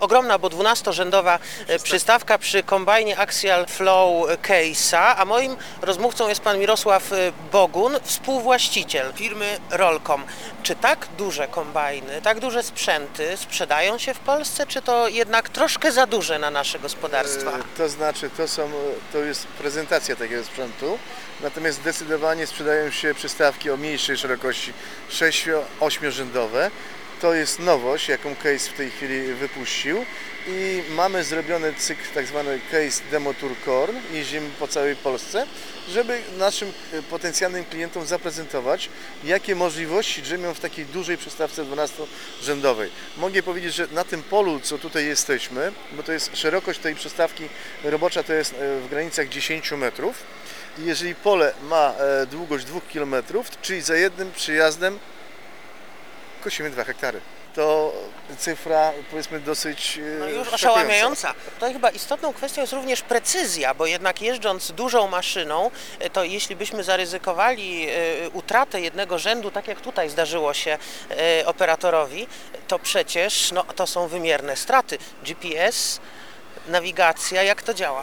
Ogromna, bo 12-rzędowa e, przystawka przy kombajnie Axial Flow Case'a, a moim rozmówcą jest pan Mirosław e, Bogun, współwłaściciel firmy Rolcom. Czy tak duże kombajny, tak duże sprzęty sprzedają się w Polsce, czy to jednak troszkę za duże na nasze gospodarstwa? E, To znaczy, to, są, to jest prezentacja takiego sprzętu, natomiast zdecydowanie sprzedają się przystawki o mniejszej szerokości 6-8 rzędowe. To jest nowość, jaką Case w tej chwili wypuścił i mamy zrobiony cykl tak zwany Case Demo Tour Corn. Jeździmy po całej Polsce, żeby naszym e, potencjalnym klientom zaprezentować, jakie możliwości drzemią w takiej dużej przystawce 12-rzędowej. Mogę powiedzieć, że na tym polu, co tutaj jesteśmy, bo to jest szerokość tej przystawki robocza to jest e, w granicach 10 metrów. Jeżeli pole ma e, długość 2 km, czyli za jednym przyjazdem kosimy 2 hektary. To cyfra powiedzmy dosyć e, No już oszałamiająca. To chyba istotną kwestią jest również precyzja, bo jednak jeżdżąc dużą maszyną, e, to jeśli byśmy zaryzykowali e, utratę jednego rzędu, tak jak tutaj zdarzyło się operatorowi, to przecież no, to są wymierne straty. GPS, nawigacja, jak to działa?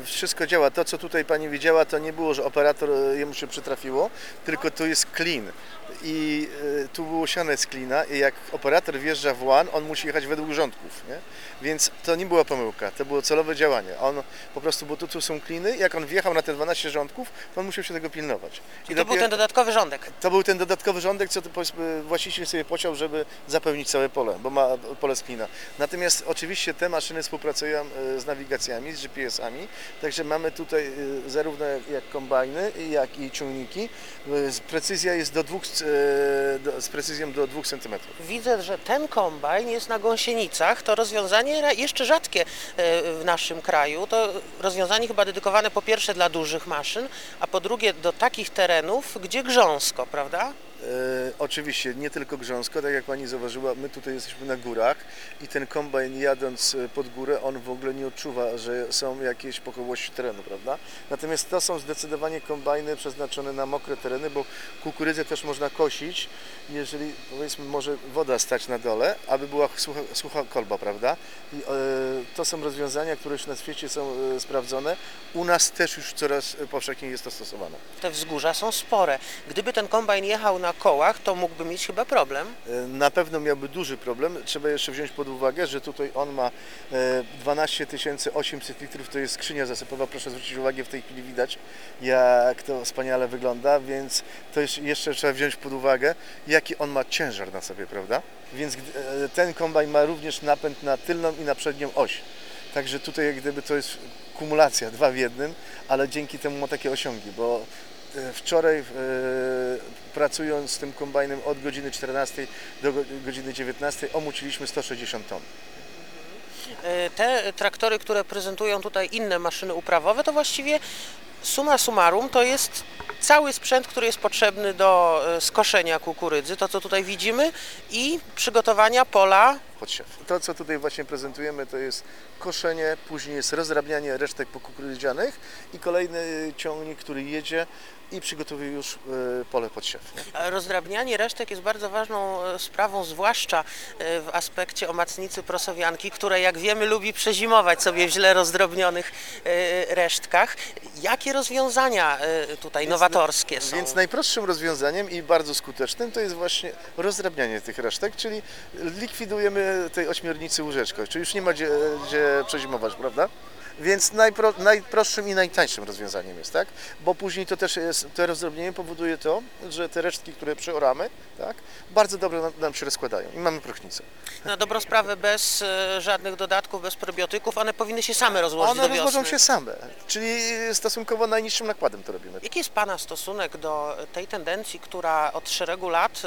E, Wszystko działa. To, co tutaj Pani widziała, to nie było, że operator e, jemu się przytrafiło, tylko to jest clean. I e, tu było siane z klina i jak operator wjeżdża w łan, on musi jechać według rządków, nie? Więc to nie była pomyłka, to było celowe działanie. On po prostu, bo tu, tu są kliny, jak on wjechał na te 12 rządków, to on musiał się tego pilnować. I to był dopiero- ten dodatkowy rządek. to był ten dodatkowy rządek, co to właściciel sobie posiał, żeby zapełnić całe pole, bo ma pole z klina. Natomiast oczywiście te maszyny współpracują z nawigacjami, z GPS-ami, także mamy tutaj e, zarówno jak, kombajny, jak i ciągniki. E, Precyzja jest do dwóch, e, z precyzją do 2 cm. Widzę, że ten kombajn jest na gąsienicach. To rozwiązanie jeszcze rzadkie e, w naszym kraju. To rozwiązanie chyba dedykowane po pierwsze dla dużych maszyn, a po drugie do takich terenów, gdzie grząsko, prawda? E, oczywiście nie tylko grząsko, tak jak Pani zauważyła, my tutaj jesteśmy na górach i ten kombajn jadąc e, pod górę, on w ogóle nie odczuwa, że są jakieś pochyłości terenu, prawda? Natomiast to są zdecydowanie kombajny przeznaczone na mokre tereny, bo kukurydzę też można kosić, jeżeli powiedzmy może woda stać na dole, aby była sucha, sucha kolba, prawda? I, e, to są rozwiązania, które już na świecie są e, sprawdzone. U nas też już coraz powszechniej jest to stosowane. Te wzgórza są spore. Gdyby ten kombajn jechał na kołach, to mógłby mieć chyba problem. E, Na pewno miałby duży problem. Trzeba jeszcze wziąć pod uwagę, że tutaj on ma e, 12 800 litrów, to jest skrzynia zasypowa. Proszę zwrócić uwagę, w tej chwili widać, jak to wspaniale wygląda, więc to jeszcze trzeba wziąć pod uwagę, jaki on ma ciężar na sobie, prawda? Więc e, ten kombajn ma również napęd na tylną i na przednią oś. Także tutaj jak gdyby to jest kumulacja, dwa w jednym, ale dzięki temu ma takie osiągi, bo e, wczoraj e, pracując z tym kombajnem od godziny 14 do go- godziny 19 omuciliśmy 160 ton. E, Te traktory, które prezentują tutaj inne maszyny uprawowe, to właściwie summa summarum to jest cały sprzęt, który jest potrzebny do e, skoszenia kukurydzy, to co tutaj widzimy i przygotowania pola Podsiew. To, co tutaj właśnie prezentujemy, to jest koszenie, później jest rozrabianie resztek pokukurydzianych i kolejny ciągnik, który jedzie i przygotowuje już e, pole podsiew. Nie? Rozdrabnianie resztek jest bardzo ważną e, sprawą, zwłaszcza e, w aspekcie omacnicy prosowianki, która jak wiemy lubi przezimować sobie w źle rozdrobnionych resztkach. Jakie rozwiązania tutaj nowatorskie są? Więc najprostszym rozwiązaniem i bardzo skutecznym to jest właśnie rozdrabnianie tych resztek, czyli likwidujemy tej ośmiornicy łóżeczko, czyli już nie ma gdzie, gdzie przezimować, prawda? Więc najpro, najprostszym i najtańszym rozwiązaniem jest, tak? Bo później to też jest, to rozdrobnienie powoduje to, że te resztki, które przeoramy, tak, bardzo dobrze nam, nam się rozkładają i mamy próchnicę. Na dobrą sprawę bez e, żadnych dodatków, bez probiotyków, one powinny się same rozłożyć One do wiosny. rozłożą się same, czyli stosunkowo najniższym nakładem to robimy. Jaki jest Pana stosunek do tej tendencji, która od szeregu lat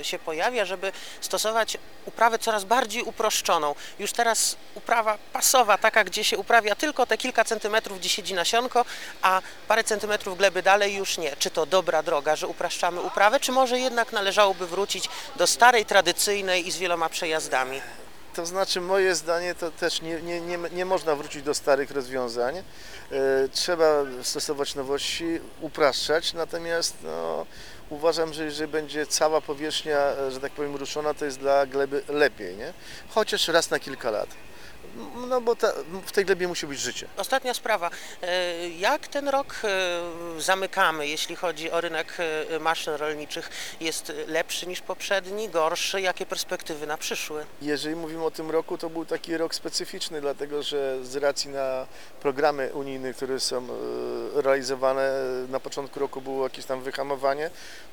y, się pojawia, żeby stosować uprawę coraz bardziej uproszczoną? Już teraz uprawa pasowa, taka, gdzie się uprawia tylko te kilka centymetrów, gdzie siedzi nasionko, a parę centymetrów gleby dalej już nie. Czy to dobra droga, że upraszczamy uprawę, czy może jednak należałoby wrócić do starej, tradycyjnej i z wieloma przejazdami? To znaczy moje zdanie to też nie, nie, nie, nie można wrócić do starych rozwiązań. E, Trzeba stosować nowości, upraszczać, natomiast no, uważam, że jeżeli będzie cała powierzchnia, e, że tak powiem, ruszona, to jest dla gleby lepiej, nie? Chociaż raz na kilka lat. No bo ta, w tej glebie musi być życie. Ostatnia sprawa. E, Jak ten rok e, zamykamy, jeśli chodzi o rynek e, maszyn rolniczych? Jest lepszy niż poprzedni, gorszy? Jakie perspektywy na przyszły? Jeżeli mówimy o tym roku, to był taki rok specyficzny, dlatego że z racji na programy unijne, które są realizowane, na początku roku było jakieś tam wyhamowanie,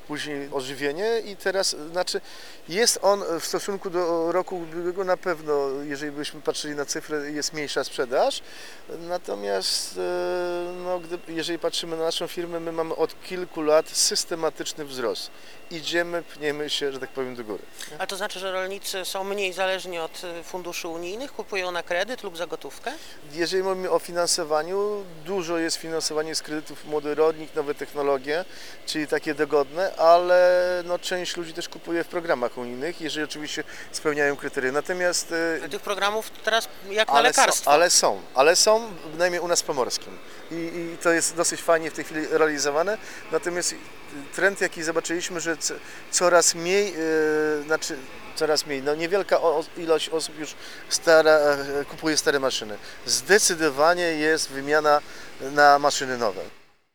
później ożywienie i teraz, znaczy jest on w stosunku do roku ubiegłego na pewno, jeżeli byśmy patrzyli na cyfrę, jest mniejsza sprzedaż, natomiast e, no, gdy, jeżeli patrzymy na naszą firmę, my mamy od kilku lat systematyczny wzrost. Idziemy, pniemy się, że tak powiem, do góry. A to znaczy, że rolnicy są mniej zależni od e, funduszy unijnych, kupują na kredyt lub za gotówkę? Jeżeli mówimy o finansowaniu, dużo jest finansowanie z kredytów Młody Rolnik, nowe technologie, czyli takie dogodne, ale no, część ludzi też kupuje w programach unijnych, jeżeli oczywiście spełniają kryteria. Natomiast e, Tych programów teraz jak na ale są, lekarstwo. ale są, ale są, bynajmniej u nas w Pomorskim. I, I to jest dosyć fajnie w tej chwili realizowane. Natomiast trend, jaki zobaczyliśmy, że co- coraz mniej, e, znaczy coraz mniej, no niewielka ilość osób już stara, e, kupuje stare maszyny. Zdecydowanie jest wymiana na maszyny nowe.